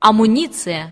амуниция.